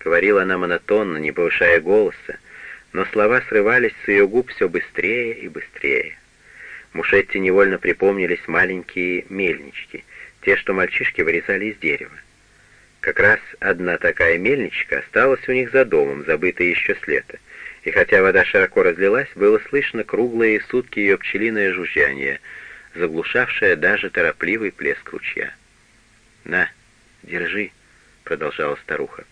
Говорила она монотонно, не повышая голоса, но слова срывались с ее губ все быстрее и быстрее. Мушетти невольно припомнились маленькие мельнички, те, что мальчишки вырезали из дерева. Как раз одна такая мельничка осталась у них за домом, забытая еще с лета, и хотя вода широко разлилась, было слышно круглые сутки ее пчелиное жужжание, заглушавшее даже торопливый плеск ручья. «На, держи», — продолжала старуха.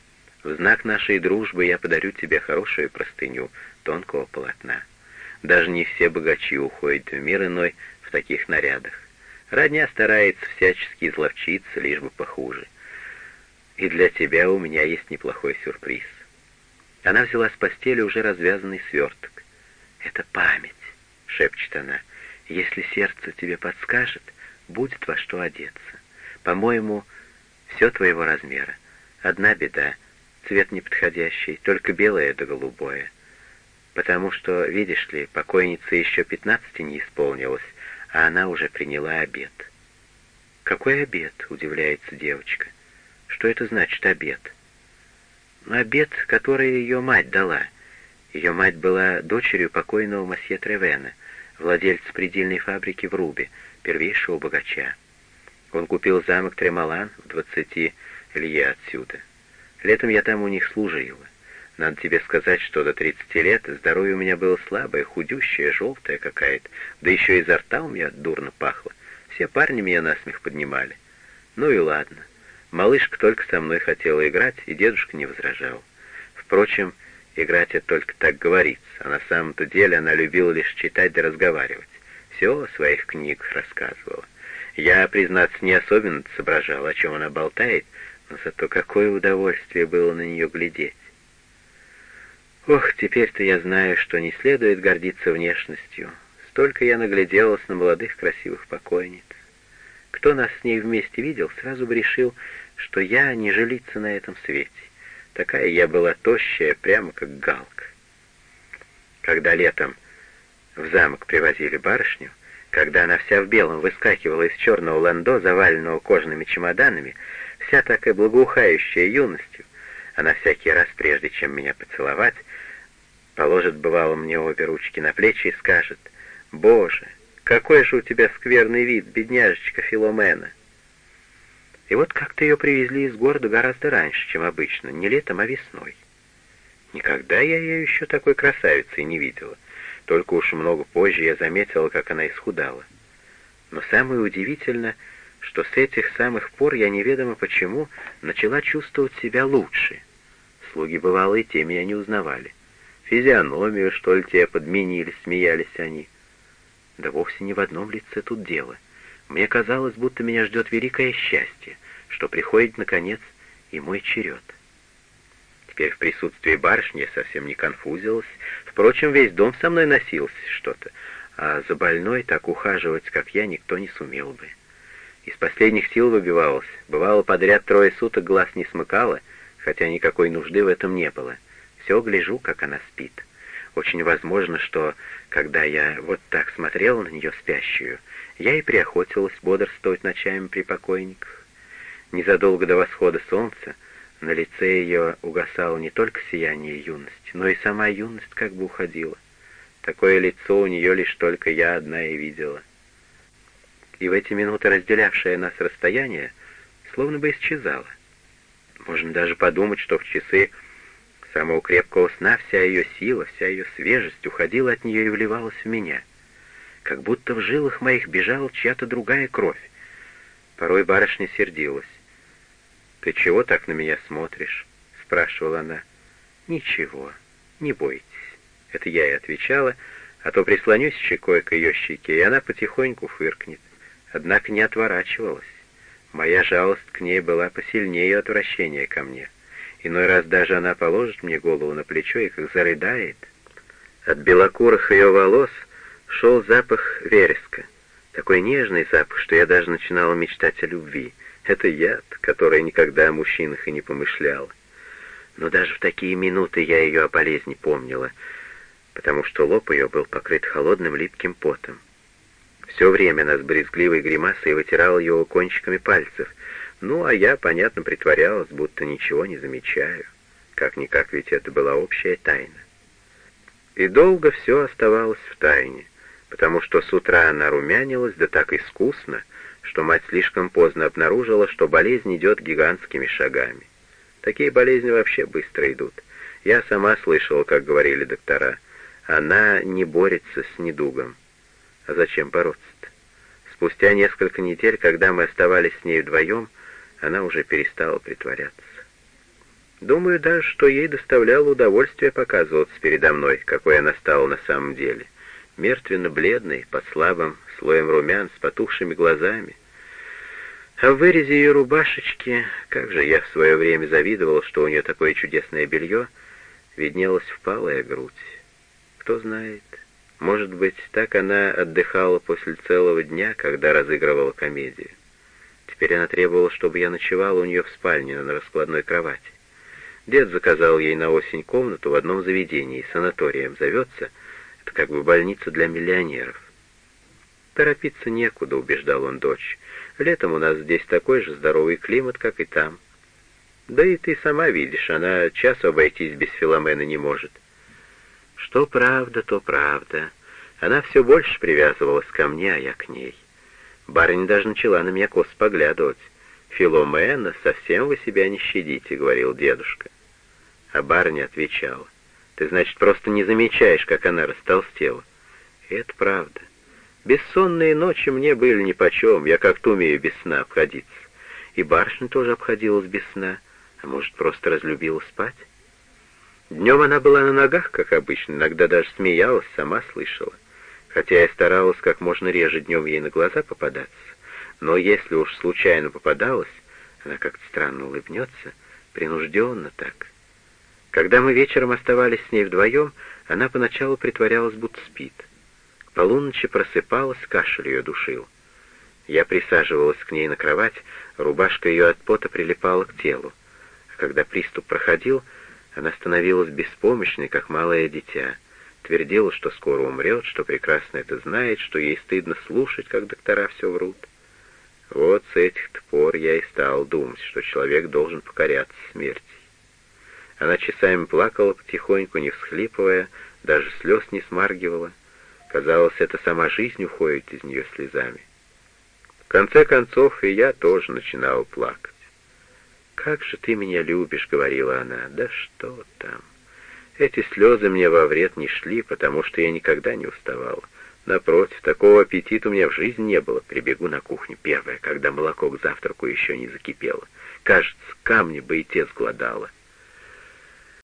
«В знак нашей дружбы я подарю тебе хорошую простыню тонкого полотна. Даже не все богачи уходят в мир иной в таких нарядах. Родня старается всячески изловчиться, лишь бы похуже. И для тебя у меня есть неплохой сюрприз. Она взяла с постели уже развязанный сверток. «Это память», — шепчет она. «Если сердце тебе подскажет, будет во что одеться. По-моему, все твоего размера. Одна беда — цвет неподходящий, только белое да голубое. Потому что, видишь ли, покойнице еще пятнадцати не исполнилось, а она уже приняла обед». «Какой обед?» — удивляется девочка. Что это значит обед? Обед, который ее мать дала. Ее мать была дочерью покойного масье Тревена, владельца предельной фабрики в Рубе, первейшего богача. Он купил замок Тремалан в двадцати лье отсюда. Летом я там у них служила. Надо тебе сказать, что до тридцати лет здоровье у меня было слабое, худющее, желтое какая-то, да еще изо рта у меня дурно пахло. Все парни меня насмех поднимали. Ну и ладно. Малышка только со мной хотела играть, и дедушка не возражал. Впрочем, играть это только так говорится, а на самом-то деле она любила лишь читать да разговаривать. Все о своих книгах рассказывала. Я, признаться, не особенно соображал, о чем она болтает, зато какое удовольствие было на нее глядеть. Ох, теперь-то я знаю, что не следует гордиться внешностью. Столько я нагляделась на молодых красивых покойниц. Кто нас с ней вместе видел, сразу бы решил, что я не жилица на этом свете. Такая я была тощая, прямо как галка. Когда летом в замок привозили барышню, когда она вся в белом выскакивала из черного ландо, заваленного кожаными чемоданами, вся такая благоухающая юностью, она всякий раз, прежде чем меня поцеловать, положит, бывало, мне обе ручки на плечи и скажет, «Боже, какой же у тебя скверный вид, бедняжечка Филомена!» И вот как-то ее привезли из города гораздо раньше, чем обычно, не летом, а весной. Никогда я ее еще такой красавицей не видела. Только уж много позже я заметила, как она исхудала. Но самое удивительное, что с этих самых пор я неведомо почему начала чувствовать себя лучше. Слуги, бывало, и те меня не узнавали. Физиономию, что ли, те подменили, смеялись они. Да вовсе не в одном лице тут дело — мне казалось, будто меня ждет великое счастье, что приходит, наконец, и мой черед. Теперь в присутствии барышни я совсем не конфузилась. Впрочем, весь дом со мной носился что-то, а за больной так ухаживать, как я, никто не сумел бы. Из последних сил выбивалась, бывало подряд трое суток глаз не смыкала, хотя никакой нужды в этом не было. Все гляжу, как она спит. Очень возможно, что, когда я вот так смотрела на нее спящую, я и приохотилась бодрствовать ночами при покойниках. Незадолго до восхода солнца на лице ее угасало не только сияние юности, но и сама юность как бы уходила. Такое лицо у нее лишь только я одна и видела. И в эти минуты разделявшее нас расстояние словно бы исчезало. Можно даже подумать, что в часы самого крепкого сна вся ее сила, вся ее свежесть уходила от нее и вливалась в меня — как будто в жилах моих бежала чья-то другая кровь. Порой барышня сердилась. «Ты чего так на меня смотришь?» — спрашивала она. «Ничего, не бойтесь». Это я и отвечала, а то прислонюсь щекой к ее щеке, и она потихоньку фыркнет. Однако не отворачивалась. Моя жалость к ней была посильнее отвращения ко мне. Иной раз даже она положит мне голову на плечо и как зарыдает. От белокурых ее волос — шел запах вереска. Такой нежный запах, что я даже начинала мечтать о любви. Это яд, который никогда о мужчинах и не помышлял. Но даже в такие минуты я ее о болезни помнила, потому что лоб ее был покрыт холодным липким потом. Все время она с брезгливой гримасой вытирала его кончиками пальцев, ну, а я, понятно, притворялась, будто ничего не замечаю. Как-никак, ведь это была общая тайна. И долго все оставалось в тайне, потому что с утра она румянилась, да так искусно, что мать слишком поздно обнаружила, что болезнь идет гигантскими шагами. Такие болезни вообще быстро идут. Я сама слышала, как говорили доктора. Она не борется с недугом. А зачем бороться-то? Спустя несколько недель, когда мы оставались с ней вдвоем, она уже перестала притворяться. Думаю даже, что ей доставляло удовольствие показываться передо мной, какой она стала на самом деле. Мертвенно-бледной, под слабым слоем румян, с потухшими глазами. А в вырезе ее рубашечки, как же я в свое время завидовал, что у нее такое чудесное белье, виднелась впалая грудь. Кто знает, может быть, так она отдыхала после целого дня, когда разыгрывала комедию. Теперь она требовала, чтобы я ночевал у нее в спальне на раскладной кровати. Дед заказал ей на осень комнату в одном заведении, санаторием зовется, это как бы больница для миллионеров. Торопиться некуда, убеждал он дочь. Летом у нас здесь такой же здоровый климат, как и там. Да и ты сама видишь, она часу обойтись без Филомены не может. Что правда, то правда. Она все больше привязывалась ко мне, а я к ней. Барыня даже начала на меня косо поглядывать. «Филомена, совсем вы себя не щадите», — говорил дедушка. А барыня отвечала, «Ты, значит, просто не замечаешь, как она растолстела». И это правда. Бессонные ночи мне были нипочем, я как-то умею без сна обходиться. И барышня тоже обходилась без сна, а может, просто разлюбила спать. Днем она была на ногах, как обычно, иногда даже смеялась, сама слышала. Хотя я старалась как можно реже днем ей на глаза попадаться. Но если уж случайно попадалась, она как-то странно улыбнется, принужденно так. Когда мы вечером оставались с ней вдвоем, она поначалу притворялась, будто спит. К полуночи просыпалась, кашель ее душил. Я присаживалась к ней на кровать, рубашка ее от пота прилипала к телу. А когда приступ проходил, она становилась беспомощной, как малое дитя. Твердила, что скоро умрет, что прекрасно это знает, что ей стыдно слушать, как доктора все врут. Вот с этих пор я и стал думать, что человек должен покоряться смерти. Она часами плакала потихоньку, не всхлипывая, даже слез не смаргивала. Казалось, это сама жизнь уходит из нее слезами. В конце концов, и я тоже начинал плакать. «Как же ты меня любишь», — говорила она. «Да что там?» Эти слезы мне во вред не шли, потому что я никогда не уставала. Напротив, такого аппетита у меня в жизни не было. Прибегу на кухню первое, когда молоко к завтраку еще не закипело. Кажется, камни бы и те сгладало.